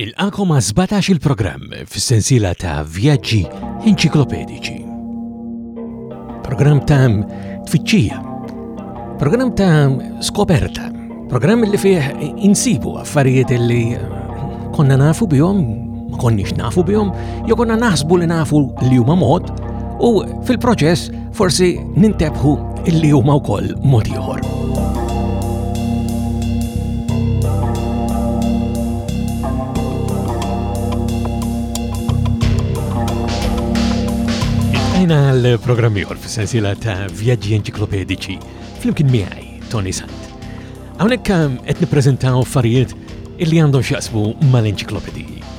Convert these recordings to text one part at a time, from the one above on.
Nilqakom għal 17 il-programm fis-sensiela ta' vjaġġi enċiklopedici. Programm ta' tfittxija, programm ta' skoperta, programm li fih insibu affarijiet li konna nafu bihom, ma konniex nafu bihom, jew konna naħsbu li nafu li huma mod, u fil-proċess Forsi nintebħu illi huma wkoll mod ieħor. Ejna l-programm ieħor fis-sensiela ta' vjaġġi enċiklopedici flimkien miegħi Tony Sant. Hawnhekk ehm, qed nippreżentaw affarijiet illi għandhom x'jaqsmu mal-enċiklopediji.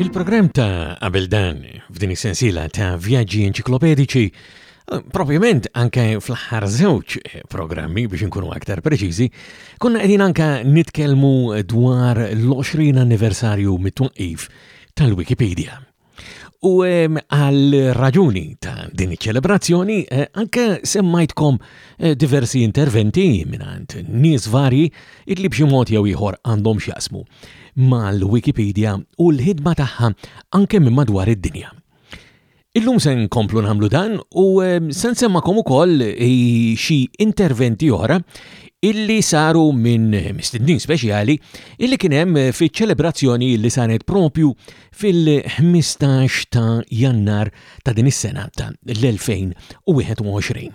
Fil-programm ta' qabel dan, f'din is-sensiela ta' vjaġġi enċiklopedici, eh, propjament anke fl-aħħar żewġ eh, programmi biex inkunu aktar preċiżi, konna qegħdin anke nitkellmu dwar l-20 anniversarju mit-twaqqif tal-Wikipedia. U għal raġuni ta' din iċ-ċelebrazzjoni eh, anke semmajtkom eh, diversi interventi minant nies varji Id li b'xi mod jew ieħor għandhom x'jaqsmu mal-Wikipedija u l-ħidma tagħha anke minn madwar id-dinja. Illum se nkomplu nagħmlu dan u ehm, se nsemmakom ukoll eh, xi interventi oħra illi saru minn mistednin speċjali illi kien hemm fi ċelebrazzjoni li saret propju fil-15 ta' Jannar ta' din is-sena ta' l-2021.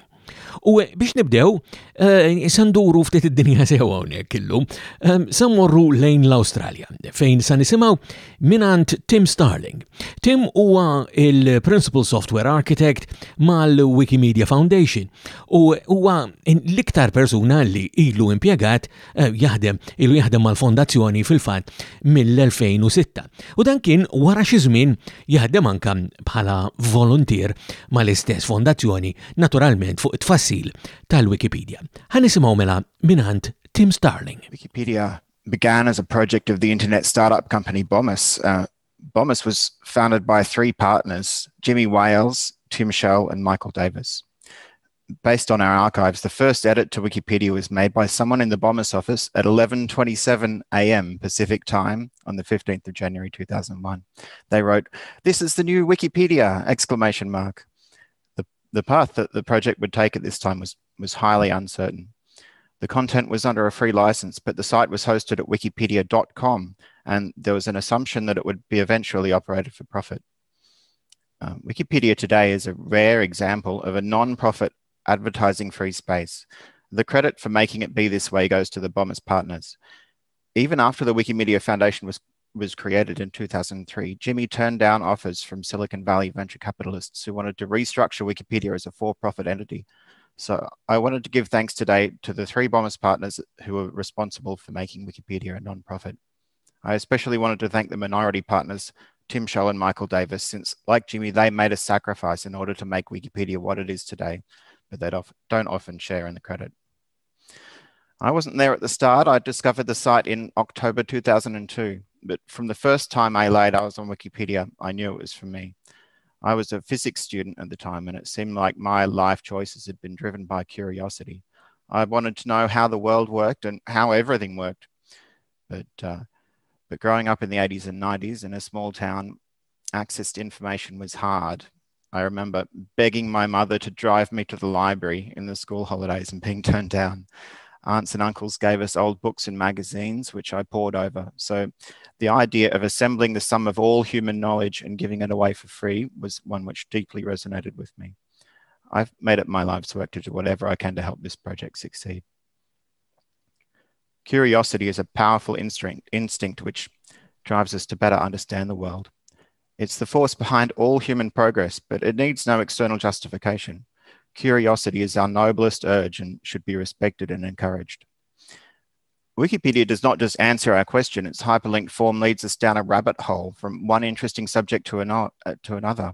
U eh, biex nibdew, eh, sanduru ftit id-dinja sewa hawnhekk illum, eh, sa morru lejn l-Awstralja, fejn sa nisimgħu minant Tim Starling. Tim huwa il-Principal Software Architect mal-Wikimedia Foundation u huwa l-iktar persuna li ilu impjegat jaħdem, ilu jaħdem mal-Fondazzjoni fil-fatt mill-2006 u dan kien wara xi żmien jaħdem anke bħala voluntier mal-istess Fondazzjoni naturalment fuq it-tfassil tal-Wikipedia. Ħa nisimgħu mela minant Tim Starling. Wikipedia began as a project of the internet startup company Bomis. Uh, Bomis was founded by three partners, Jimmy Wales, Tim Shell and Michael Davis. Based on our archives, the first edit to Wikipedia was made by someone in the Bombus office at 11:27 a.m. Pacific time on the 15th of January 2001. They wrote, "This is the new Wikipedia!" exclamation mark. The path that the project would take at this time was, was highly uncertain. The content was under a free license, but the site was hosted at wikipedia.com, and there was an assumption that it would be eventually operated for profit. Um, wikipedia today is a rare example of a non profit advertising free space. The credit for making it be this way goes to the Bombers partners. Even after the Wikimedia Foundation was was created in 2003, Jimmy turned down offers from Silicon Valley venture capitalists who wanted to restructure Wikipedia as a for profit entity. So I wanted to give thanks today to the three Bombers partners who were responsible for making Wikipedia a non-profit. I especially wanted to thank the minority partners, Tim Scholl and Michael Davis, since, like Jimmy, they made a sacrifice in order to make Wikipedia what it is today, but they don't often share in the credit. I wasn't there at the start. I discovered the site in October 2002 but from the first time I laid eyes on Wikipedia, I knew it was for me. I was a physics student at the time, and it seemed like my life choices had been driven by curiosity. I wanted to know how the world worked and how everything worked. But, uh, but growing up in the 80s and 90s in a small town, access to information was hard. I remember begging my mother to drive me to the library in the school holidays and being turned down aunts and uncles gave us old books and magazines, which I pored over. So the idea of assembling the sum of all human knowledge and giving it away for free was one which deeply resonated with me. I've made it my life's work to do whatever I can to help this project succeed. Curiosity is a powerful instinct, instinct which drives us to better understand the world. It's the force behind all human progress, but it needs no external justification curiosity is our noblest urge and should be respected and encouraged. Wikipedia does not just answer our question, its hyperlinked form leads us down a rabbit hole from one interesting subject to, uh, to another.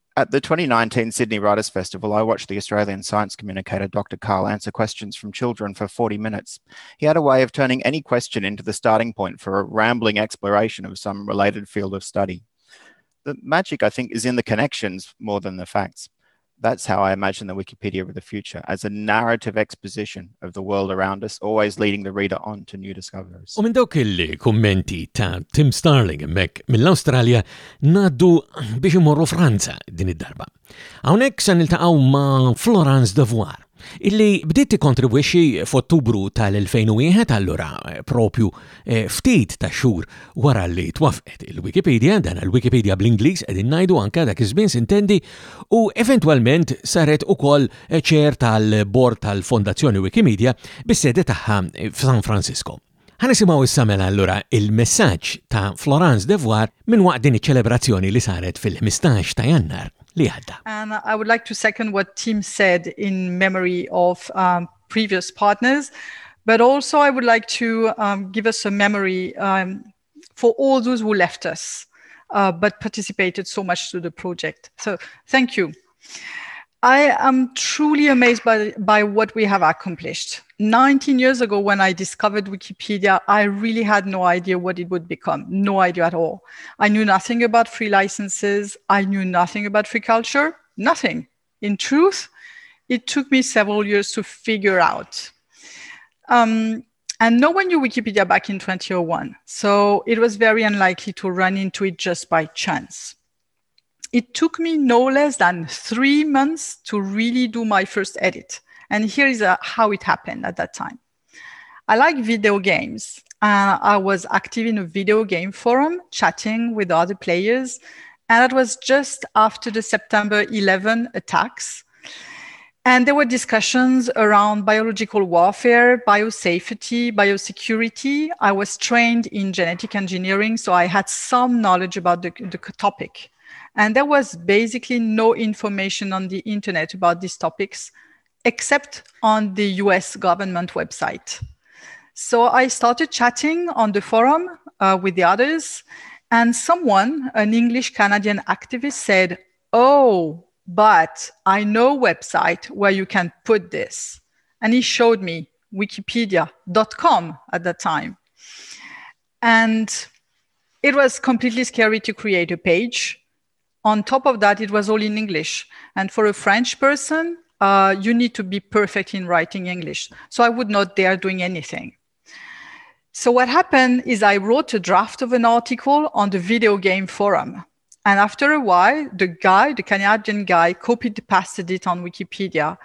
At the 2019 Sydney Writers' Festival, I watched the Australian science communicator Dr. Carl answer questions from children for 40 minutes. He had a way of turning any question into the starting point for a rambling exploration of some related field of study. The magic, I think, is in the connections more than the facts. that's how I imagine the Wikipedia of the future as a narrative exposition of the world around us, always leading the reader on to new discoveries. U minn dawk il-kummenti ta' Tim Starling hemmhekk mill-Awstralja Ngħaddu biex imorru Franza din id-darba. Hawnhekk se niltaqgħu ma' Florence Devoir, illi bdiet tikkontribwixxi f'Ottubru tal-2001 allura eh, propju eh, ftit ta' xhur wara li twafqet il-Wikipedia, dan il-Wikipedia bl-Ingliż qegħdin ngħidu anke dak iż-żmien sintendi u eventwalment saret ukoll ċer eh, tal-bord tal-Fondazzjoni Wikimedia bis-sede tagħha f'San Francisco. Ħa nisimgħu issa mela allura il-messaġġ ta' Florence Devoir minn waqt din iċ-ċelebrazzjoni li saret fil-15 ta' Jannar li għadda. And I would like to second what Tim said in memory of um, previous partners, but also I would like to um, give us a memory um, for all those who left us, uh, but participated so much to the project. So thank you. I am truly amazed by, by what we have accomplished. 19 years ago, when I discovered Wikipedia, I really had no idea what it would become. No idea at all. I knew nothing about free licenses. I knew nothing about free culture. Nothing. In truth, it took me several years to figure out. Um, and no one knew Wikipedia back in 2001. So it was very unlikely to run into it just by chance. It took me no less than three months to really do my first edit. And here is uh, how it happened at that time. I like video games. Uh, I was active in a video game forum, chatting with other players, and it was just after the September 11 attacks. And there were discussions around biological warfare, biosafety, biosecurity. I was trained in genetic engineering, so I had some knowledge about the, the topic. And there was basically no information on the internet about these topics except on the US government website. So I started chatting on the forum uh, with the others, and someone, an English Canadian activist, said, Oh, but I know website where you can put this. And he showed me wikipedia.com at that time. And it was completely scary to create a page. On top of that, it was all in English. And for a French person, uh, you need to be perfect in writing English. So I would not dare doing anything. So what happened is I wrote a draft of an article on the video game forum. And after a while, the guy, the Canadian guy, copied, pasted it on Wikipedia.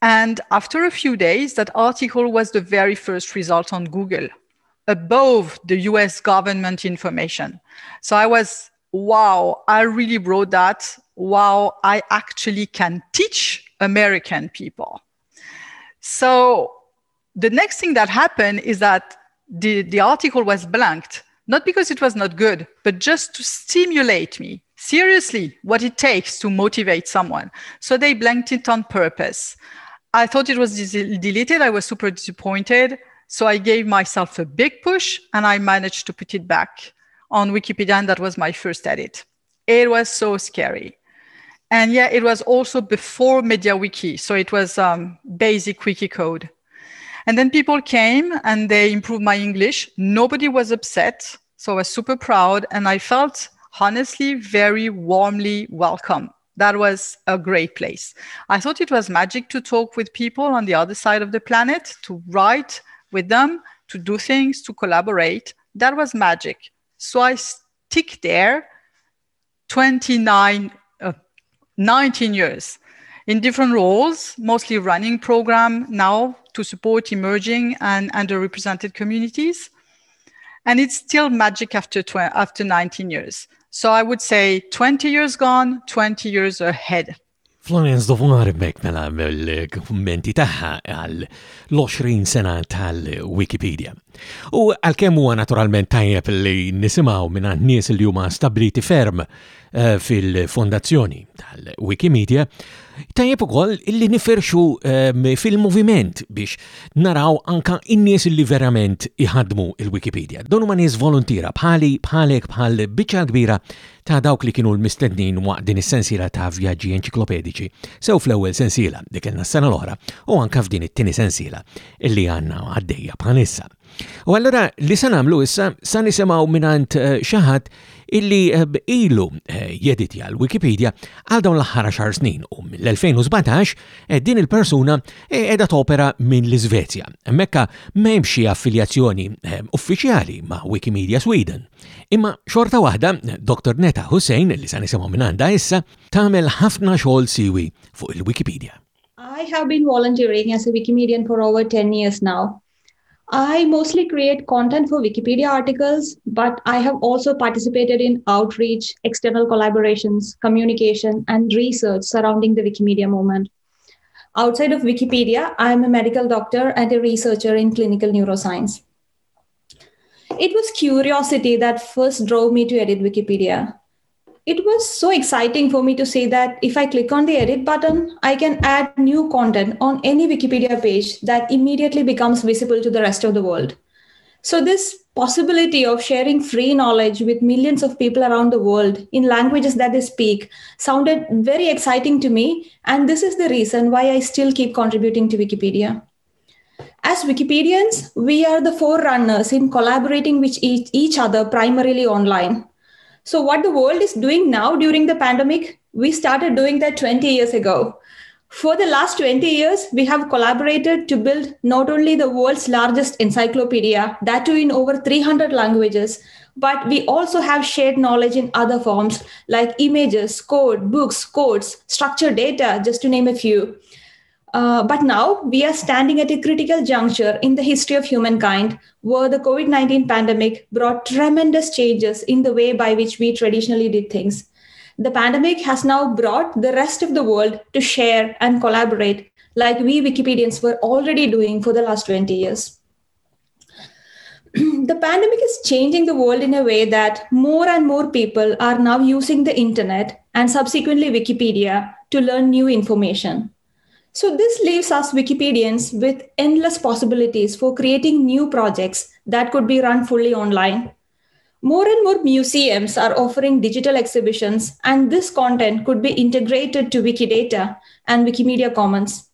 And after a few days, that article was the very first result on Google above the US government information. So I was, wow, I really wrote that wow, I actually can teach American people. So the next thing that happened is that the, the article was blanked, not because it was not good, but just to stimulate me seriously what it takes to motivate someone. So they blanked it on purpose. I thought it was deleted. I was super disappointed. So I gave myself a big push and I managed to put it back on Wikipedia. And that was my first edit. It was so scary. And yeah, it was also before MediaWiki. So it was um, basic wiki code. And then people came and they improved my English. Nobody was upset. So I was super proud. And I felt honestly very warmly welcome. That was a great place. I thought it was magic to talk with people on the other side of the planet, to write with them, to do things, to collaborate. That was magic. So I stick there 29 19 years in different roles, mostly running program now to support emerging and underrepresented communities. And it's still magic after, tw- after 19 years. So I would say 20 years gone, 20 years ahead. Florence Dovuar bek mela l-kummenti tagħha għal l-20 sena tal-Wikipedia. U għalkemm huwa naturalment tajjeb li nisimgħu minn nies li huma stabiliti ferm eh, fil-fondazzjoni tal-Wikimedia, tajjeb ukoll li nifirxu eh, fil-moviment biex naraw anka in-nies li verament iħadmu il-Wikipedia. Donu ma nies volontira bħali bħalek bħal biċċa kbira ta' dawk li kienu l-mistednin waqt din is-sensiela ta' vjaġġi enċiklopediċi, sew fl-ewwel sensiela li kellna s-sena l-oħra u anke f'din it-tieni sensiela li għandna għaddejja bħalissa. U allura li se nagħmlu issa sa nisimgħu mingħand eh, xi ħadd illi eh, ilu eh, jeditja l-Wikipedia għal dawn l-aħħar xar snin u mill-2017 din il-persuna qiegħda topera minn l-Iżvezja. Mekka m'hemm xi affiljazzjoni uffiċjali ma' Wikimedia Sweden. Imma xorta waħda, Dr. Neta Hussein, li sa nisimgħu minanda issa, tagħmel ħafna xogħol siwi fuq il-Wikipedia. I have been volunteering as a Wikimedian for over 10 years now. I mostly create content for Wikipedia articles, but I have also participated in outreach, external collaborations, communication, and research surrounding the Wikimedia movement. Outside of Wikipedia, I'm a medical doctor and a researcher in clinical neuroscience. It was curiosity that first drove me to edit Wikipedia it was so exciting for me to see that if I click on the edit button, I can add new content on any Wikipedia page that immediately becomes visible to the rest of the world. So, this possibility of sharing free knowledge with millions of people around the world in languages that they speak sounded very exciting to me. And this is the reason why I still keep contributing to Wikipedia. As Wikipedians, we are the forerunners in collaborating with each, each other primarily online. So, what the world is doing now during the pandemic, we started doing that 20 years ago. For the last 20 years, we have collaborated to build not only the world's largest encyclopedia, that too in over 300 languages, but we also have shared knowledge in other forms like images, code, books, codes, structured data, just to name a few. Uh, but now we are standing at a critical juncture in the history of humankind where the COVID 19 pandemic brought tremendous changes in the way by which we traditionally did things. The pandemic has now brought the rest of the world to share and collaborate like we Wikipedians were already doing for the last 20 years. the pandemic is changing the world in a way that more and more people are now using the internet and subsequently Wikipedia to learn new information so, this leaves us Wikipedians with endless possibilities for creating new projects that could be run fully online. More and more museums are offering digital exhibitions, and this content could be integrated to Wikidata and Wikimedia Commons.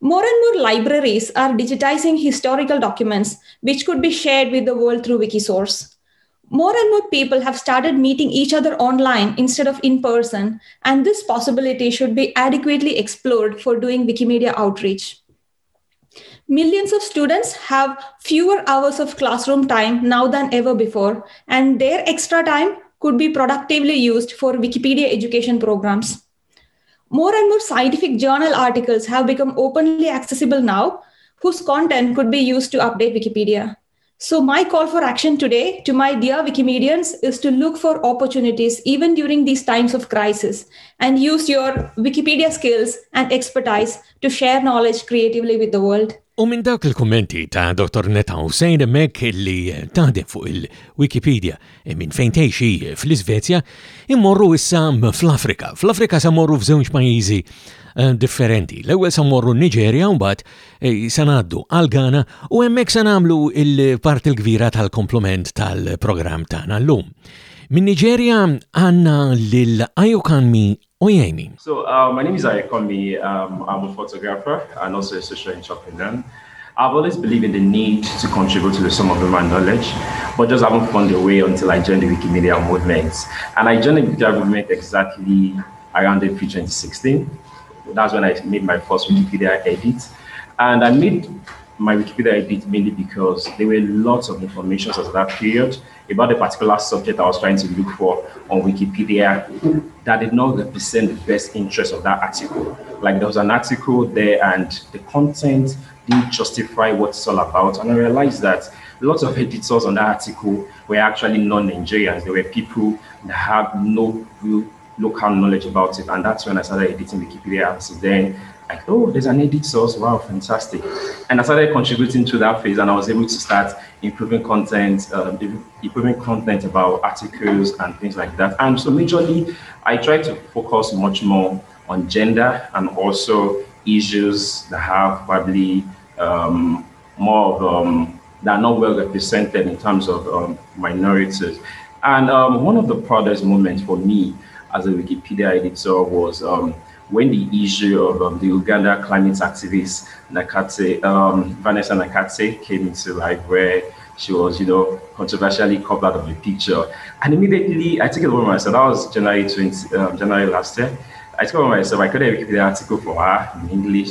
More and more libraries are digitizing historical documents, which could be shared with the world through Wikisource more and more people have started meeting each other online instead of in person, and this possibility should be adequately explored for doing Wikimedia outreach. Millions of students have fewer hours of classroom time now than ever before, and their extra time could be productively used for Wikipedia education programs. More and more scientific journal articles have become openly accessible now, whose content could be used to update Wikipedia. So my call for action today to my dear Wikimedians is to look for opportunities even during these times of crisis and use your Wikipedia skills and expertise to share knowledge creatively with the world. U minn dawk il-kummenti ta' Dr. Netta Hussein hemmhekk li taħdem fuq il-Wikipedia e minn fejn tgħixi fl-Iżvezja, immorru issa fl-Afrika. Fl-Afrika sa morru f'żewġ pajjiżi eh, differenti. L-ewwel sa morru n-Niġerja u mbagħad eh, sa ngħaddu għal Ghana u hemmhekk sa nagħmlu l-parti l-kbira tal-komplement tal-programm tagħna llum. Min-Niġerja għandna lil Ayokanmi Oyemi. So uh, my name is Ayokanmi, um, I'm a photographer and also a social entrepreneur. I've always believed in the need to contribute to the sum of human knowledge, but just haven't found a way until I joined the Wikimedia movement. And I joined the Wikimedia movement exactly around April 2016. That's when I made my first Wikipedia edit. And I made my Wikipedia edit mainly because there were lots of information at that period about the particular subject I was trying to look for on Wikipedia that did not represent the best interest of that article. Like there was an article there and the content didn't justify what it's all about. And I realized that lots of editors on that article were actually non-Nigerians. They were people that have no real local knowledge about it. And that's when I started editing Wikipedia So Then I thought, oh, there's an edit source. Wow, fantastic. And I started contributing to that phase and I was able to start improving content, um, improving content about articles and things like that. And so majorly, I try to focus much more on gender and also issues that have probably um, more of um, that are not well represented in terms of um, minorities. And um, one of the proudest moments for me as a Wikipedia editor was um, when the issue of um, the Uganda climate activist Nakate, um, Vanessa Nakate came into life where she was, you know, controversially cut out of the picture. And immediately I took it over myself. That was January 20, um, January last year. I took it over myself. I created a Wikipedia article for her in English.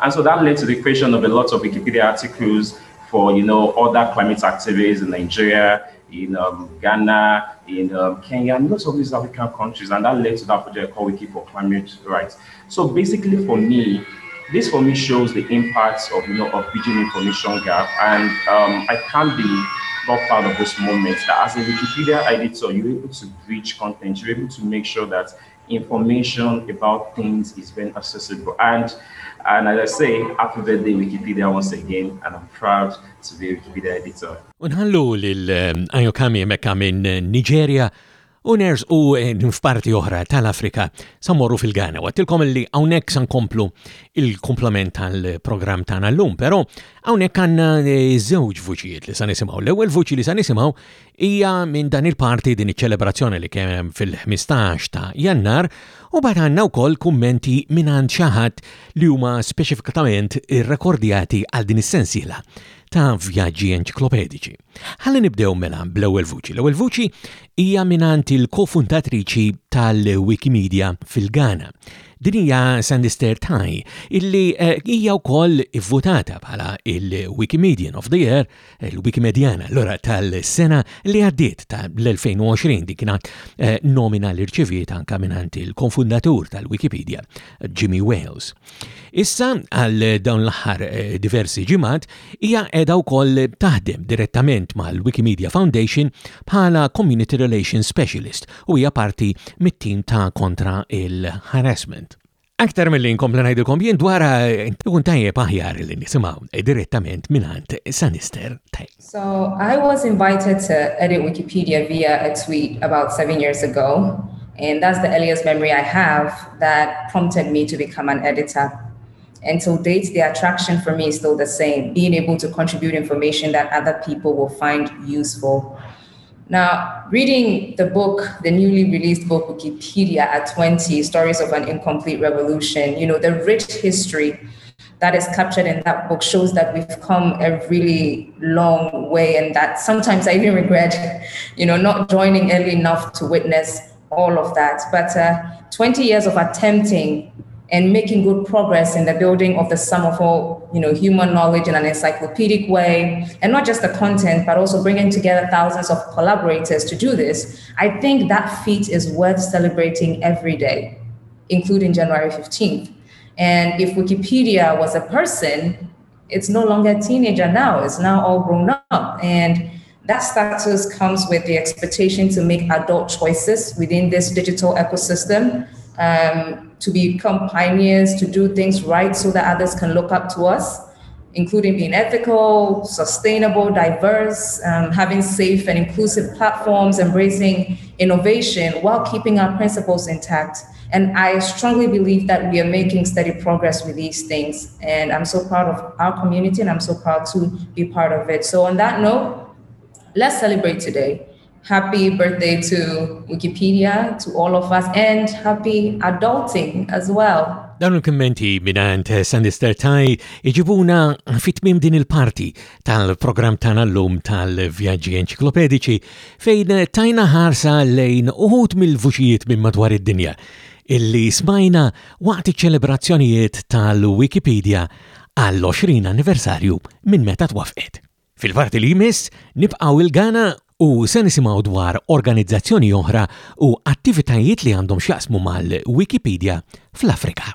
and so that led to the creation of a lot of Wikipedia articles for, you know, other climate activists in Nigeria, in um, Ghana, in um, Kenya, and lots of these African countries. And that led to that project called Wiki for Climate Rights. So basically for me, this for me shows the impacts of, you know, of bridging information gap. And um, I can't be not proud of this moment. that as a Wikipedia editor, you're able to bridge content, you're able to make sure that information about things is very accessible. And and as I say, happy birthday Wikipedia once again, and I'm proud to be a Wikipedia editor. Unħallu l-Ayokami eh, mekka minn eh, Nigeria u ners u eh, f'parti oħra tal-Afrika samorru fil-Ghana. Għattilkom li għawnek san komplu il-komplement tal-program tana l-lum, pero għawnek għanna zewġ vuċijiet li san nisimaw. L-ewel vuċi li san nisimaw Hija minn dan il-parti din iċ-ċelebrazzjoni li kien hemm fil-15 ta' Jannar u bad għandna wkoll kummenti mingħand xi ħadd li huma speċifikatament irrekordjati għal din is-sensiela ta' vjaġġi enċiklopediċi. Ħalli nibdew mela bl-ewwel vuċi. L-ewwel vuċi hija mingħand il-kofundatriċi tal-Wikimedia fil-Ghana Din hija Sandister Thai illi eh, hija wkoll ivvutata bħala il-Wikimedian of the Year il-Wikimedjana allura tal-sena li għaddiet ta' l-2020 dik kienet eh, nomina li rċiviet anka minant il-konfundatur tal-Wikipedia Jimmy Wales. Issa għal dawn l-aħħar eh, diversi ġimgħat hija qiegħda wkoll taħdem direttament mal-Wikimedia Foundation bħala Community Relations Specialist u hija parti mit-tim ta' kontra il-harassment. Aktar mill tkun tajjeb aħjar li nisimgħu eh, direttament minant Sanister So I was invited to edit Wikipedia via a tweet about seven years ago, and that's the earliest memory I have that prompted me to become an editor. And to date, the attraction for me is still the same, being able to contribute information that other people will find useful. Now, reading the book, the newly released book, Wikipedia at 20, Stories of an Incomplete Revolution, you know, the rich history that is captured in that book shows that we've come a really long way and that sometimes I even regret, you know, not joining early enough to witness all of that. But uh, 20 years of attempting and making good progress in the building of the sum of all you know human knowledge in an encyclopedic way and not just the content but also bringing together thousands of collaborators to do this i think that feat is worth celebrating every day including january 15th and if wikipedia was a person it's no longer a teenager now it's now all grown up and that status comes with the expectation to make adult choices within this digital ecosystem um, to become pioneers, to do things right so that others can look up to us, including being ethical, sustainable, diverse, um, having safe and inclusive platforms, embracing innovation while keeping our principles intact. And I strongly believe that we are making steady progress with these things. And I'm so proud of our community and I'm so proud to be part of it. So, on that note, let's celebrate today. happy birthday to Wikipedia, to all of us, and happy adulting as well. Dawn il-kommenti minant Sandister Taj iġibuna fitmim din il-parti tal-programm tagħna llum tal-vjaġġi enċiklopedici fejn tajna ħarsa lejn uħud mill-vuċijiet minn madwar id-dinja illi smajna waqt iċ-ċelebrazzjonijiet tal-Wikipedia għall-20 anniversarju minn meta twafqet. Fil-parti li jmiss nibqgħu il-Ghana u se nisimgħu dwar organizzazzjoni oħra u attivitajiet li għandhom x'jaqsmu mal-Wikipedia fl-Afrika.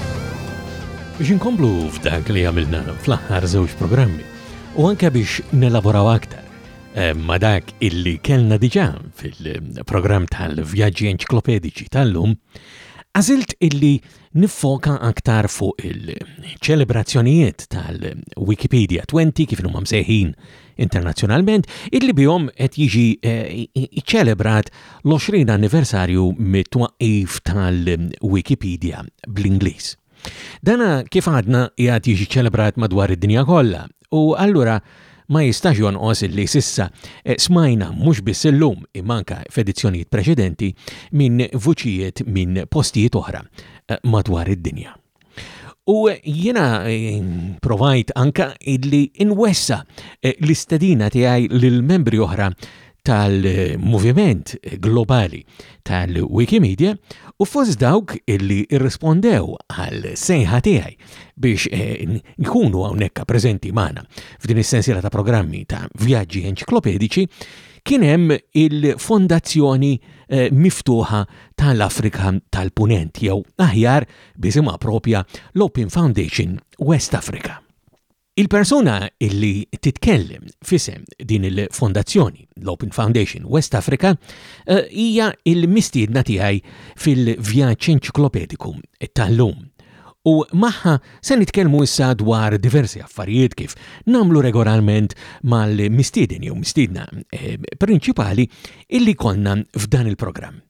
Biex inkomplu f'dak li għamilna fl-aħħar żewġ programmi u anke biex nelaboraw aktar eh, ma dak illi kellna diġà fil-programm tal-vjaġġi enċiklopedici tal-lum, għażilt illi niffoka aktar fuq il-ċelebrazzjonijiet tal-Wikipedia 20 kif huma msejħin internazzjonalment, illi bihom qed jiġi eh, iċċelebrat l-20 anniversarju mit-twaqqif tal-Wikipedia bl-Ingliż. Dana kif għadna jgħad jiġi ċelebrat madwar id-dinja kollha u allura ma jistax jonqos li sissa eh, smajna mhux biss illum imanka f'edizzjonijiet preċedenti minn vuċijiet minn postijiet oħra eh, madwar id-dinja. U jiena eh, provajt anka illi inwessa eh, l-istedina tiegħi lil membri oħra tal-moviment globali tal-Wikimedia u fost dawk illi irrispondew għal sejħa tiegħi biex eh, nkunu hawnhekk preżenti magħna f'din is-sensiela ta' programmi ta' vjaġġi enċiklopedici kien hemm il-Fondazzjoni eh, Miftuħa tal-Afrika tal-Punent jew aħjar b'isimha proprja l-Open Foundation West Africa. Il-persuna li titkellem f'isem din il-fondazzjoni, l-Open Foundation West Africa, eh, hija l-mistiedna tiegħi fil-vjaġġ enċiklopediku tal-lum u magħha se nitkellmu issa dwar diversi affarijiet kif namlu regolarment mal-mistieden jew mistiedna eh, prinċipali illi konna f'dan il-programm.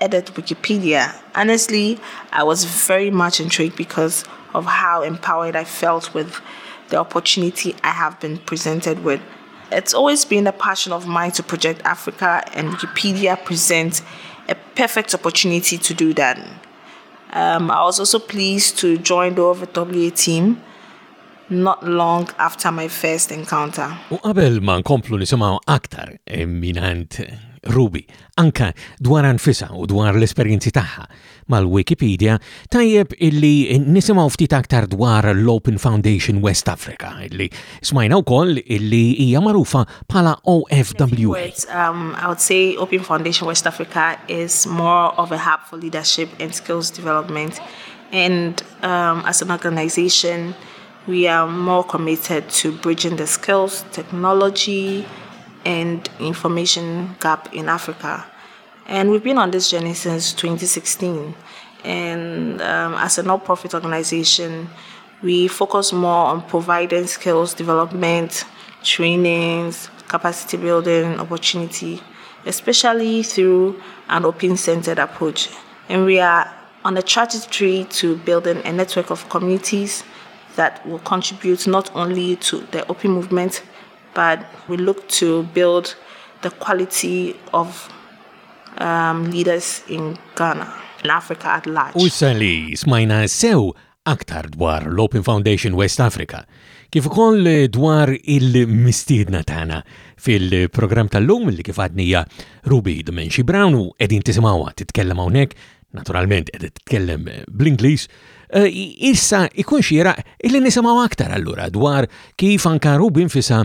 edit Wikipedia. Honestly, I was very much intrigued because of how empowered I felt with the opportunity I have been presented with. It's always been a passion of mine to project Africa, and Wikipedia presents a perfect opportunity to do that. Um, I was also pleased to join the OVWA team not long after my first encounter. U qabel ma nkomplu nisimgħu aktar minant Ruby, anke dwarha nfisha u dwar l-esperjenzi tagħha mal-Wikipedija, tajjeb illi nisimgħu ftit aktar dwar l-Open Foundation West Africa, illi smajna wkoll illi hija magħrufa bħala OFW. Words, um, I would say Open Foundation West Africa is more of a hub for leadership and skills development. And um, as an organization, we are more committed to bridging the skills, technology, and information gap in Africa. And we've been on this journey since 2016. And um, as a non-profit organization, we focus more on providing skills development, trainings, capacity building, opportunity, especially through an open centered approach. And we are on a trajectory to building a network of communities that will contribute not only to the open movement but we look to build the quality of um, leaders in Ghana, in Africa at large. U li smajna sew aktar dwar l-Open Foundation West Africa, kif ukoll dwar il-mistiedna tagħna fil-programm tal-lum li kif għadnija Ruby Domenxi Brown u qegħdin tisimgħuha titkellem hawnhekk, naturalment qed titkellem bl-Ingliż, eh, issa ikun xieraq illi nisimgħu aktar allura dwar kif anka Ruby nfisa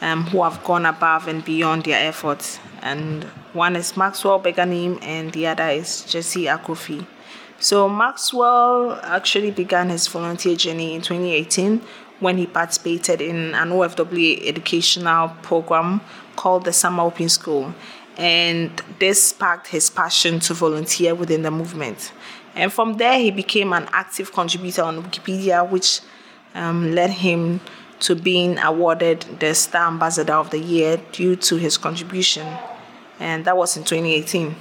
um, who have gone above and beyond their efforts. And one is Maxwell Beganim, and the other is Jesse Akofi. So, Maxwell actually began his volunteer journey in 2018 when he participated in an OFWA educational program called the Summer Open School. And this sparked his passion to volunteer within the movement. And from there, he became an active contributor on Wikipedia, which um, led him to being awarded the Star Ambassador of the Year due to his contribution. And that was in 2018.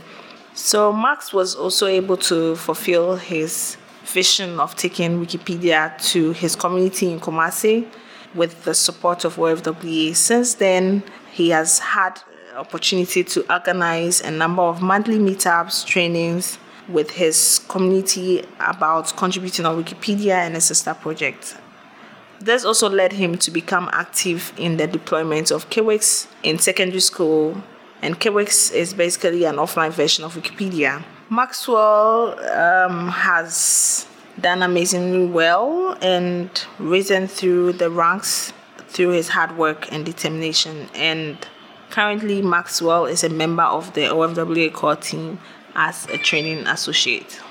So Max was also able to fulfill his vision of taking Wikipedia to his community in Kumasi with the support of OFWA. Since then, he has had opportunity to organize a number of monthly meetups, trainings, with his community about contributing on Wikipedia and a sister project. This also led him to become active in the deployment of KWIX in secondary school, and KWIX is basically an offline version of Wikipedia. Maxwell um, has done amazingly well and risen through the ranks through his hard work and determination. And currently, Maxwell is a member of the OFWA core team as a training associate.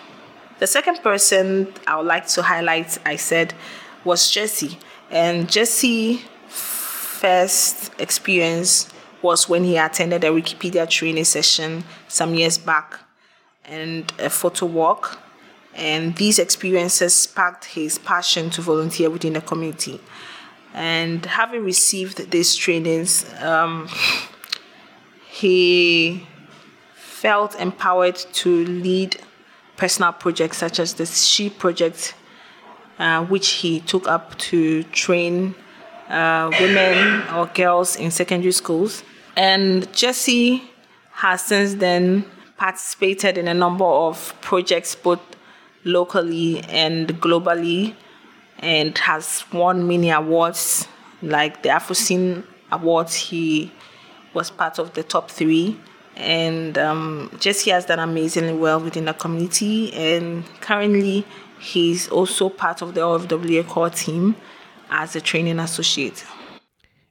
The second person I would like to highlight, I said, was Jesse. And Jesse's first experience was when he attended a Wikipedia training session some years back and a photo walk. And these experiences sparked his passion to volunteer within the community. And having received these trainings, um, he felt empowered to lead personal projects such as the She Project, uh, which he took up to train uh, women or girls in secondary schools. And Jesse has since then participated in a number of projects, both locally and globally, and has won many awards like the Afroscene Awards. He was part of the top three. and um, Jesse has done amazingly well within the community. And currently, he's also part of the OFWA core team as a training associate.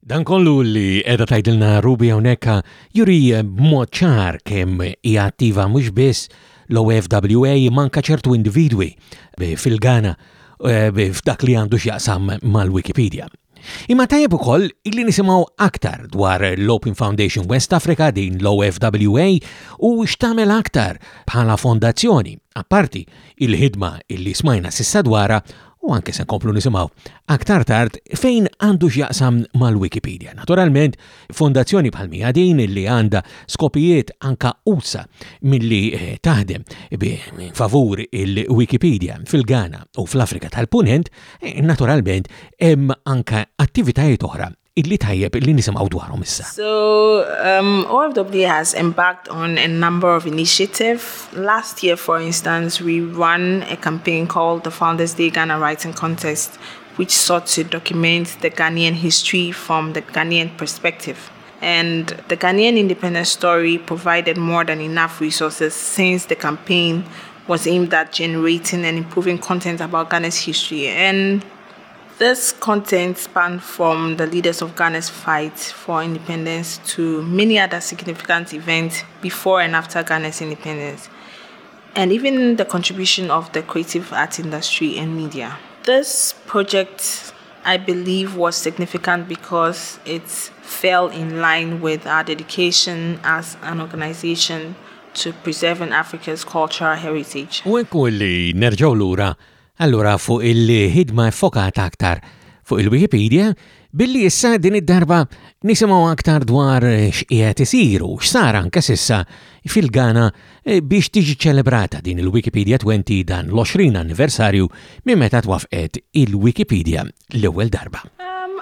Dan kollu li qiegħda tgħidilna Ruby hawnhekk juri b'mod ċar kemm hija attiva mhux biss l-OFWA manka ċertu individwi eh, fil-Ghana eh, f'dak li għandu x'jaqsam mal-Wikipedia. Imma tajjeb ukoll illi nisimgħu aktar dwar l-Open Foundation West Africa din l-OFWA u x'tagħmel aktar bħala fondazzjoni, apparti il-ħidma illi smajna sissa dwara u anke se nkomplu nisimgħu aktar tard fejn għandu x'jaqsam mal-Wikipedia. Naturalment, fondazzjoni bħal mija din li għandha skopijiet anka usa milli eh, taħdem bi favur il-Wikipedia fil-Ghana u fl-Afrika tal-Punent, eh, naturalment hemm anka attivitajiet oħra illi tajjeb illi nisimgħu dwarhom issa. So, um, OFW has embarked on a number of initiatives. Last year, for instance, we ran a campaign called the Founders Day Ghana Writing Contest, which sought to document the Ghanaian history from the Ghanaian perspective. And the Ghanaian independence story provided more than enough resources since the campaign was aimed at generating and improving content about Ghana's history. And this content spanned from the leaders of Ghana's fight for independence to many other significant events before and after Ghana's independence, and even the contribution of the creative art industry and media. This project, I believe, was significant because it fell in line with our dedication as an organization to preserving Africa's cultural heritage. Allura fuq il-ħidma ffokata aktar fuq il-Wikipedia billi issa din id-darba nisimgħu aktar dwar x'qiegħed isir u x'sar anke s'issa fil-Ghana eh, biex tiġi ċċelebrata din il-Wikipedia 20 dan l-20 anniversarju minn meta twaffqet il-Wikipedia l-ewwel darba.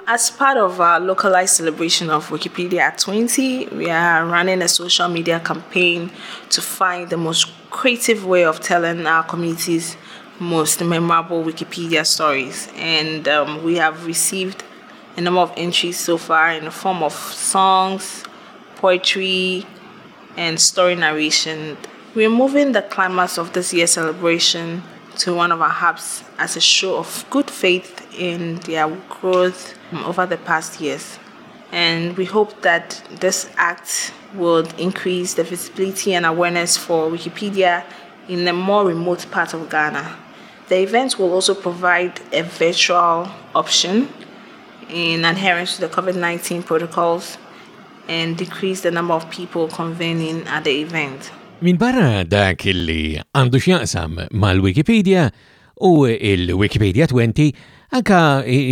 As part of our localized celebration of Wikipedia at 20, we are running a social media campaign to find the most creative way of telling our communities' most memorable Wikipedia stories. And um, we have received a number of entries so far in the form of songs, poetry, and story narration. We're moving the climax of this year's celebration to one of our hubs as a show of good faith in their growth over the past years. And we hope that this act will increase the visibility and awareness for Wikipedia in the more remote part of Ghana. The event will also provide a virtual option in adherence to the COVID 19 protocols and decrease the number of people convening at the event. Min barra dak li għandu x'jaqsam mal-Wikipedia u l-Wikipedia Twenti, anke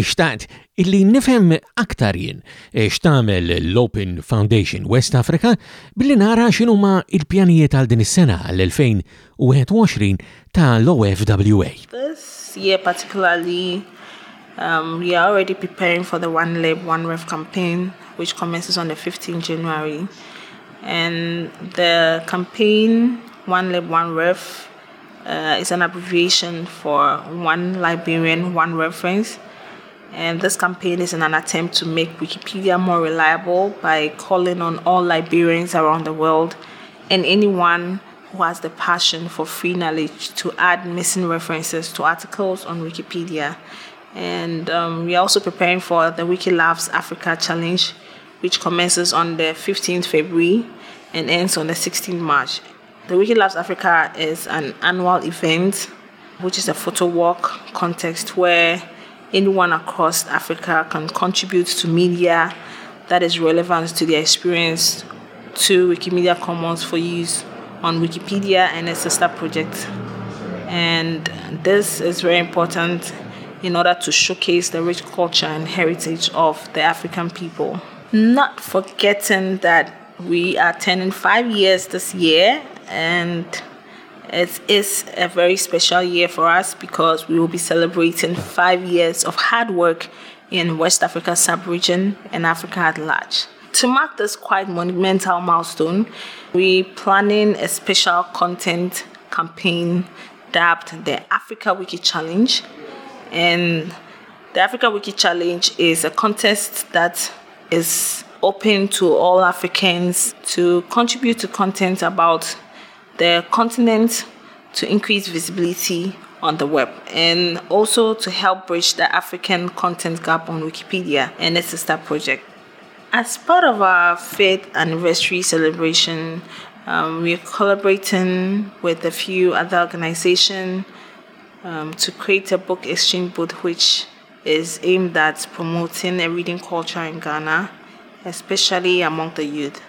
xtaqt illi nifhem aktar jien eh, x'tagħmel l-Open Foundation West Africa billi nara x'inhuma il-pjanijiet għal din is-sena għall-2021 ta' l-OFWA. This year particularly um, we are already preparing for the One Lab One Rev campaign which commences on the 15 January and the campaign One Lab One Rev uh, is an abbreviation for One Liberian One Reference And um, this campaign is in an attempt to make Wikipedia more reliable by calling on all Liberians around the world and anyone who has the passion for free knowledge to add missing references to articles on Wikipedia. And um, we are also preparing for the Wikilabs Africa Challenge, which commences on the 15th February and ends on the 16th March. The Wikilabs Africa is an annual event, which is a photo walk context where anyone across Africa can contribute to media that is relevant to their experience to Wikimedia Commons for use on Wikipedia and its sister project. And this is very important in order to showcase the rich culture and heritage of the African people. Not forgetting that we are turning five years this year, and it is a very special year for us because we will be celebrating five years of hard work in West Africa sub-region and Africa at large. To mark this quite monumental milestone, we're planning a special content campaign dubbed the Africa Wiki Challenge. And the Africa Wiki Challenge is a contest that is open to all Africans to contribute to content about the continent to increase visibility on the web and also to help bridge the African content gap on Wikipedia and its sister project. As part of our fifth anniversary celebration, um, we're collaborating with a few other organizations um, to create a book exchange booth which is aimed at promoting a reading culture in Ghana, especially among the youth.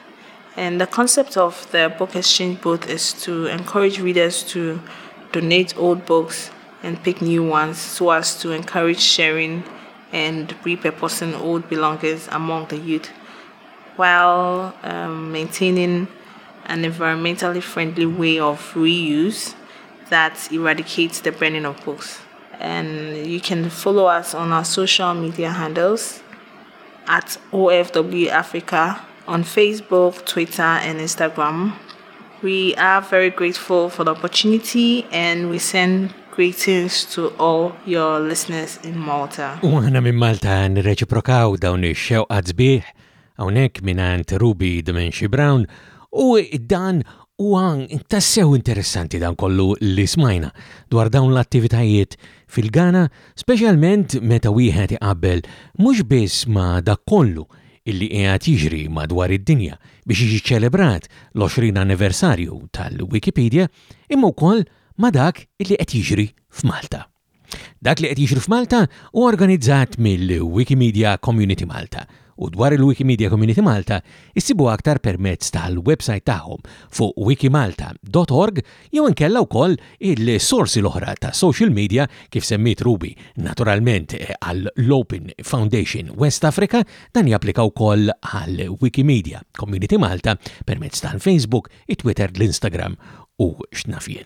And the concept of the book exchange booth is to encourage readers to donate old books and pick new ones so as to encourage sharing and repurposing old belongings among the youth while um, maintaining an environmentally friendly way of reuse that eradicates the burning of books. And you can follow us on our social media handles at OFW Africa on Facebook, Twitter, and Instagram. We are very grateful for the opportunity and we send greetings to all your listeners in Malta. U għana minn Malta nirreċiprokaw dawn ix-xewqat zbieħ hawnhekk mingħand Ruby Demenci Brown u dan huwa tassew interessanti dan kollu li smajna dwar dawn l-attivitajiet fil-Ghana, speċjalment meta wieħed iqabbel mhux biss ma' dak kollu illi qiegħed jiġri madwar id-dinja biex jiġi ċċelebrat l-20 anniversarju tal-Wikipedia imma wkoll ma' dak illi qed jiġri f'Malta. Dak li qed jiġri f'Malta huwa organizzat mill-Wikimedia Community Malta u dwar il-Wikimedia Community Malta issibu aktar permezz tal-website tagħhom fuq wikimalta.org jew inkella wkoll il-sorsi l-oħra ta' social media kif semmiet Ruby naturalment eh, għal l-Open Foundation West Africa dan japplika wkoll għal Wikimedia Community Malta permezz tal-Facebook it-Twitter, l-Instagram u x'naf jien.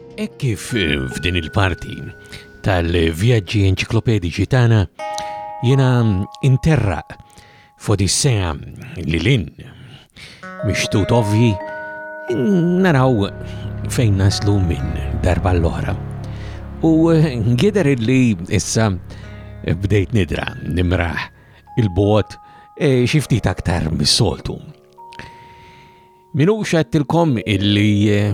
Hekk kif f'din il-parti tal-vjaġġi enċiklopediċi tagħna jiena nterraq f'odissea lil hinn mix-xtut ovvji, naraw fejn naslu minn darba l-oħra. U jidher li issa bdejt nidra nimraħ il-bogħod e, xi ftit aktar mis-soltu. Minux għattilkom illi eh,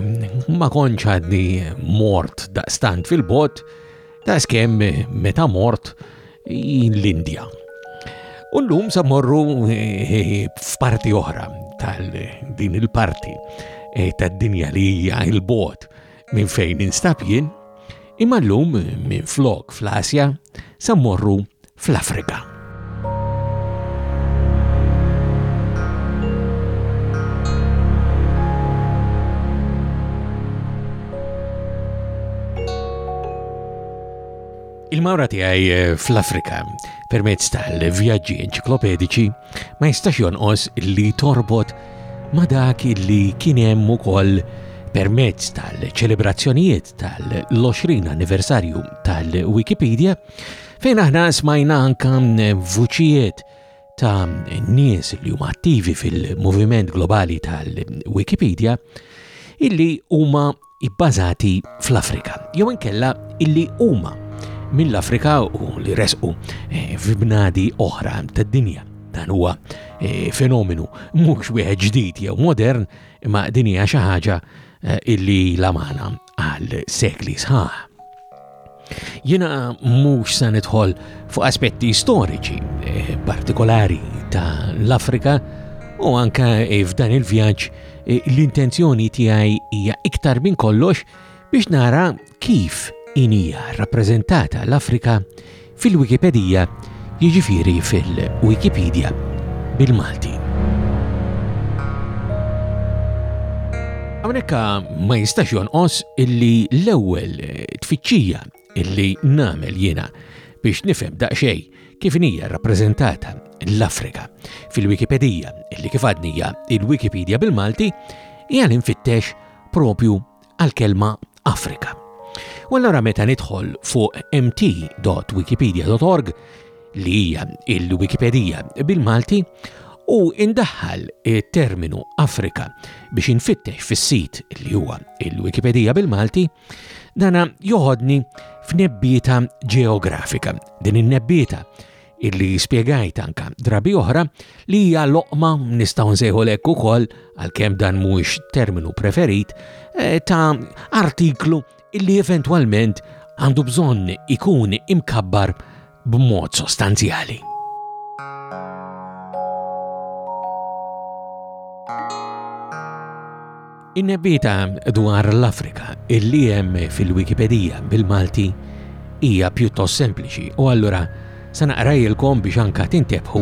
ma konċ għadni mort daqstant fil-bot, ta' skem meta mort l-Indja. Ullum sa morru eh, f'parti oħra tal-din il-parti eh, tad-dinja li hija il-bot minn fejn instab jien, imma llum minn flok fl-Asja sa morru fl-Afrika. Il-mawra tiegħi eh, fl-Afrika permezz tal-vjaġġi enċiklopedici ma jistax jonqos li torbot ma dak li kien hemm ukoll permezz tal-ċelebrazzjonijiet tal-20 anniversarju tal-Wikipedia Fejn aħna smajna anka vuċijiet ta' nies li huma attivi fil-moviment globali tal-Wikipedia illi huma ibbażati fl-Afrika, jew inkella illi huma mill-Afrika u li resqu eh, f'bnadi oħra tad-dinja. Dan huwa eh, fenomenu mhux wieħed ġdid jew modern, imma din hija xi ħaġa eh, illi la magħna għal sekli sħaħ. Jiena mhux se nidħol fuq aspetti storiċi eh, partikolari ta' l-Afrika u anka eh, f'dan il-vjaġġ eh, l-intenzjoni tiegħi hija iktar minn kollox biex nara kif inija rappreżentata l-Afrika Fil-Wikipedija, jiġifieri fil-Wikipedia bil-Malti. Hawnhekk ma jistax jonqos illi l-ewwel tfittxija illi nagħmel jiena biex nifhem daqsxejn kif hija rappreżentata l-Afrika fil-Wikipedija, illi kif għadnija il-Wikipedia bil-Malti, hija li nfittex propju għall-kelma Afrika. U allura meta nidħol fuq mt.wikipedia.org li hija il-Wikipedija bil-Malti u indaħħal terminu Afrika biex infittex fis-sit li huwa il-Wikipedija bil-Malti, dana joħodni f'nebbieta ġeografika. Din in-nebbieta illi spjegajt anka drabi oħra li hija loqma nistgħu nsejħu lek ukoll għalkemm dan mhuwiex terminu preferit eh, ta' artiklu illi eventwalment għandu bżonn ikun imkabbar b'mod sostanzjali. In-nebbieta dwar l-Afrika li hemm fil-Wikipedija bil-Malti hija pjuttost sempliċi u allura se naqrajilkom biex anka tintebħu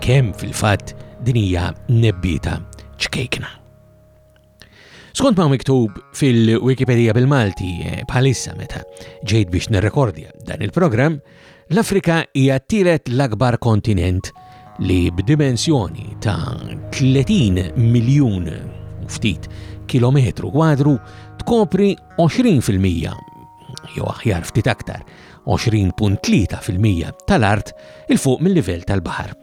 kemm fil-fatt din hija nebbieta ċkejkna. Skont ma' miktub fil-Wikipedia bil-Malti eh, bħalissa meta ġejt biex nirrekordja dan il-programm, L-Afrika hija t-tielet l-akbar kontinent li b'dimensjoni ta' 30 miljun u ftit kilometru kwadru tkopri 20 fil-mija jew aħjar ftit aktar 20.3 fil-mija tal-art il fuq mill-livell tal-baħar.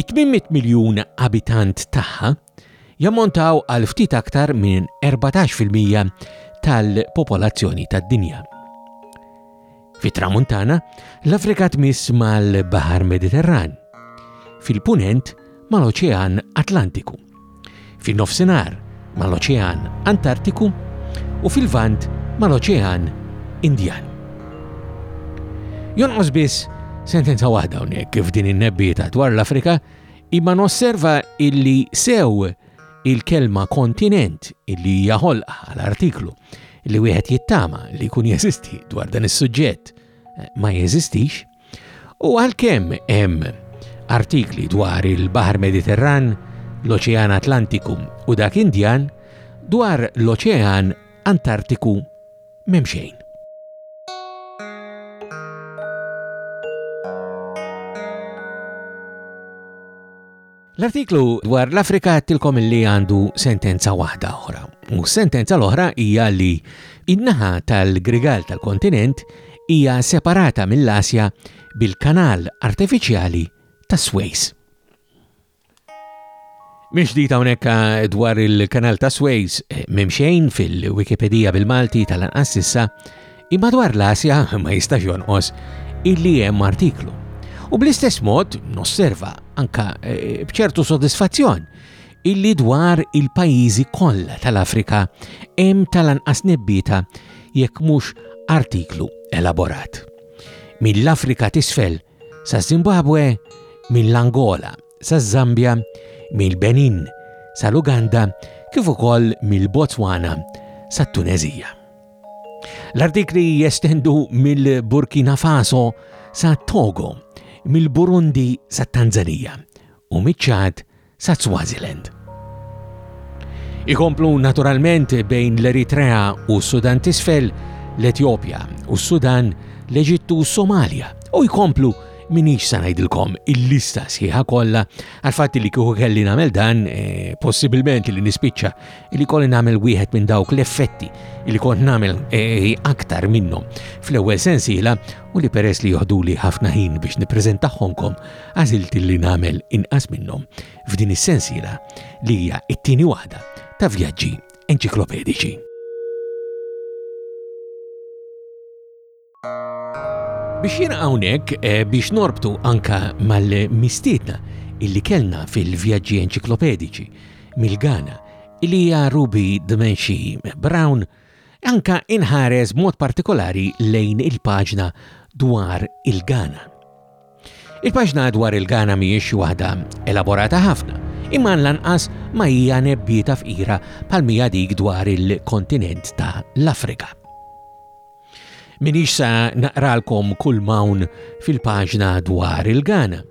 It-800 miljun abitant tagħha jammontaw għal ftit aktar minn 14 fil-mija tal-popolazzjoni tad-dinja. Fit-tramuntana, l-Afrika tmiss mal-Baħar Mediterran, fil-punent mal-Oċean Atlantiku, fin-nofsinhar mal-Oċean Antartiku u fil-vant mal-Oċean Indjan. Jonqos biss sentenza waħda hawnhekk f'din in-nebbieta dwar l-Afrika Imma nosserva illi sew il-kelma kontinent illi hija ħolqa l-artiklu li wieħed jittama li jkun jeżisti dwar dan is-suġġett eh, ma jeżistix, u għalkemm hemm artikli dwar il-Baħar Mediterran, l-Oċean Atlantiku u dak Indjan, dwar l-Oċean Antartiku m'hemm xejn. L-artiklu dwar l-Afrika tilkom li għandu sentenza waħda oħra. U sentenza l-oħra hija li in-naħa tal-grigal tal-kontinent hija separata mill-Asja bil-kanal artifiċjali tas-Swejs. Minn ġdid hawnhekk eh, dwar il-Kanal ta' Swejs eh, mimxejn fil-Wikipedija bil-Malti tal-anqas issa, imma dwar l-Asja ma jistax jonqos illi hemm artiklu. U bl-istess mod nosserva anka eh, bċertu sodisfazzjon illi dwar il-pajjiżi kollha tal-Afrika hemm tal-anqas nebbita jekk mhux artiklu elaborat. Mill-Afrika tisfel saz-Zimbabwe, mill-Angola saz-Zambja, mill-Benin sal-Uganda kif ukoll mill-Botswana sat-Tuneżija. L-artikli jestendu mill-Burkina Faso sa Togo, mill-Burundi sa Tanzanija u miċ-Ċad sa Swaziland. Ikomplu naturalment bejn l-Eritrea u s-Sudan t'Isfel, l-Etjopja u s-Sudan, l-Eġittu u s-Somalja u jkomplu minix sa ngħidilkom il-lista sħiħa kollha għal fatti li kieku kelli nagħmel dan e, possibilment li nispiċċa li kolli nagħmel wieħed minn dawk l-effetti li kont nagħmel e, aktar minnhom fl-ewwel sensiela u li peress li joħduli ħafna ħin biex nippreżentahomkom Għażilt li nagħmel inqas minnhom f'din is-sensiela li hija t-tieni waħda ta' vjaġġi enċiklopediċi. Biex jien hawnhekk eh, biex norbtu anka mal-mistiedna illi kellna fil-vjaġġi enċiklopediċi mill-Ghana illi hija Ruby Dimensi Brown anka inħares mod partikolari lejn il-paġna dwar il-Ghana. Il-paġna dwar il-Ghana mhijiex xi waħda elaborata ħafna, imma lanqas ma hija nebbieta fqira bħal mija dik dwar il-kontinent ta' l-Afrika. Minix sa naqralkom kull mawn fil-paġna dwar il-Ghana,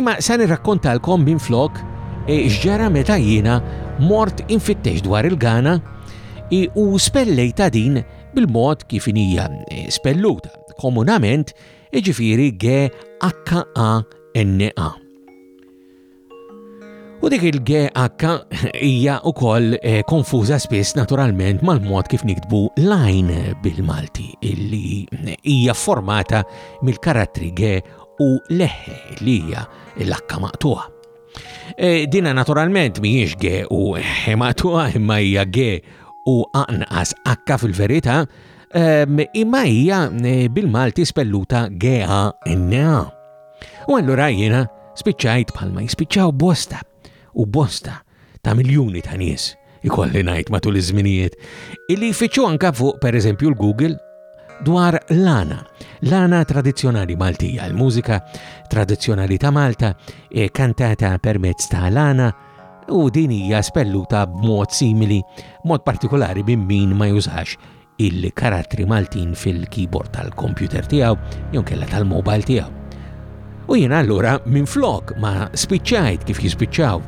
imma sa nirrakkontalkom minn flok e, x'ġara meta jiena mort infittex dwar il-Ghana e, u spellejta din bil-mod kif inija e, spelluta komunament jiġifieri GHANA. U dik il-GH hija wkoll eh, konfuża spiss naturalment mal-mod kif niktbu lajn bil-Malti illi hija formata mill-karattri G u leħ li hija l-akka maqtuha. E, dina naturalment mhijiex ge u ħematua imma hija ge u anqas akka fil-verità, imma hija e, bil-Malti spelluta gea innea. U allura jiena spiċċajt bħalma jispiċċaw bosta u bosta ta' miljuni ta' nies ikolli ngħid matul iż-żminijiet, illi jfittxu anka fuq pereżempju l-Google dwar l-għana, l-għana tradizzjonali Maltija, l-mużika tradizzjonali ta' Malta e kantata permezz ta' l-għana u din hija spelluta b'mod simili, mod partikolari minn min ma jużax il-karattri Maltin fil-keyboard tal-kompjuter tiegħu jew kella tal-mobile tiegħu. U jien allura minflok ma spiċċajt kif jispiċċaw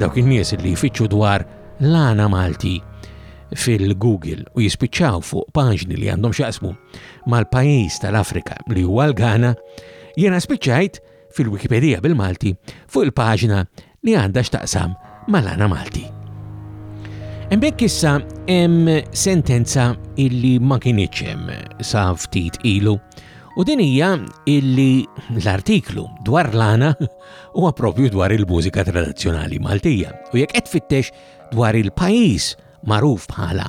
dawk in-nies li jfittxu dwar l-għana Malti fil-Google u jispiċċaw fuq paġni li għandhom xaqsmu mal-pajjiż tal-Afrika li huwa l-Ghana, jiena spiċċajt fil-Wikipedia bil-Malti fuq il-paġna li għandha x'taqsam mal-għana Malti. Imbekk issa hemm sentenza illi ma kienieċ hemm sa ftit ilu U din hija illi l-artiklu dwar l-għana huwa propju dwar il-mużika tradizzjonali Maltija. U jekk qed fittex dwar il-pajjiż magħruf bħala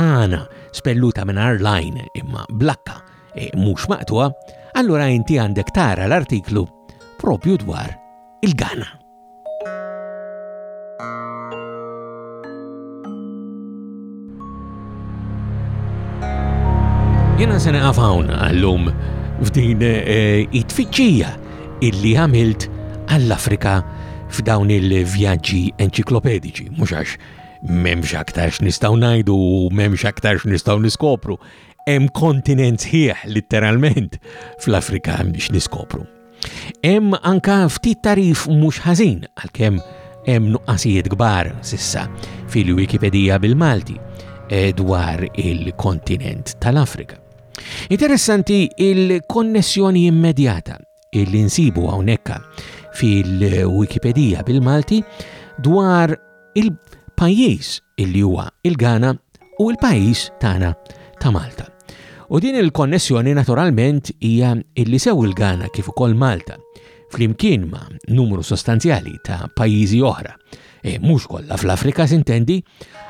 għana spelluta minn arlajn imma blakka e, mhux maqtuha, allura inti għandek tara l-artiklu propju dwar il-Ghana. Jena se naqaf hawn għallum f'din eh, it-tfittxija illi għamilt għall-Afrika f'dawn il-vjaġġi enċiklopedici, mhux għax m'hemmx aktarx nistgħu ngħidu u m'hemmx aktarx nistgħu niskopru. Hemm kontinent ħieħ litteralment fl-Afrika biex niskopru. Hemm anka ftit tarif mhux ħażin għalkemm hemm nuqqasijiet kbar sissa fil-Wikipedija bil-Malti eh, dwar il-kontinent tal-Afrika. Interessanti il-konnessjoni immedjata il-insibu hawnhekk fil-Wikipedija bil-Malti dwar il-pajjiż illi huwa il-Ghana u il-pajjiż tagħna ta' Malta. U din il-konnessjoni naturalment hija illi sew il-Ghana kif ukoll Malta flimkien ma' numru sostanzjali ta' pajjiżi oħra, e mhux kollha fl-Afrika sintendi,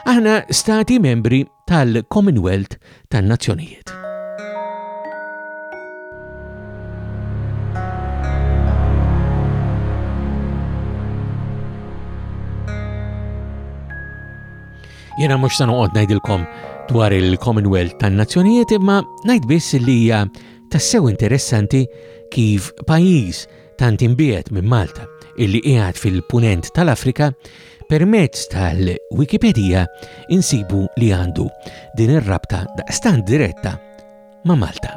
aħna stati membri tal-Commonwealth tan-Nazzjonijiet. Jena mux sa noqgħod ngħidilkom dwar il-Commonwealth tan-Nazzjonijiet imma ngħid biss li hija tassew interessanti kif pajjiż tant imbiegħed minn Malta illi qiegħed fil-punent tal-Afrika, permezz tal-Wikipedija insibu li għandu din ir-rabta daqstant diretta ma' Malta.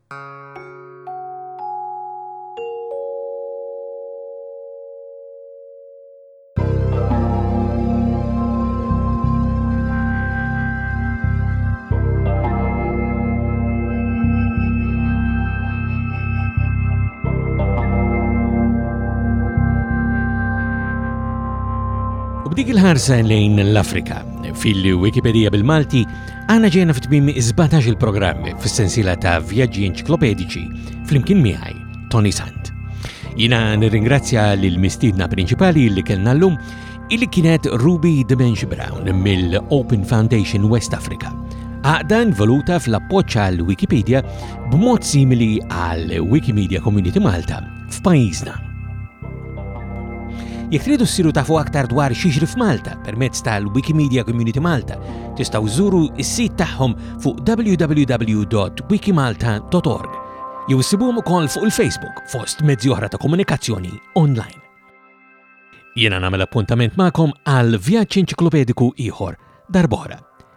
Dik il-ħarsa lejn l-Afrika fil-Wikipedia bil-Malti Aħna ġejna f'tmiem 17 il-programm fis-sensiela ta' vjaġġi enċiklopedici flimkien miegħi Tony Sant. Jina nirringrazzja lil mistidna prinċipali li kellna llum illi kienet Ruby Demench Brown mill-Open Foundation West Africa. Għaqda involuta fl-appoċċ għal Wikipedia b'mod simili għal Wikimedia Community Malta f'pajjiżna. Jekk tridu ssiru tafu aktar dwar xiġri f'Malta permezz tal-Wikimedia Community Malta, tistgħu żuru s-sit tagħhom fuq www.wikimalta.org jew issibuhom ukoll fuq il-Facebook fost mezzi oħra ta' komunikazzjoni online. Jiena nagħmel appuntament magħkom għal vjaġġ enċiklopediku ieħor darbora.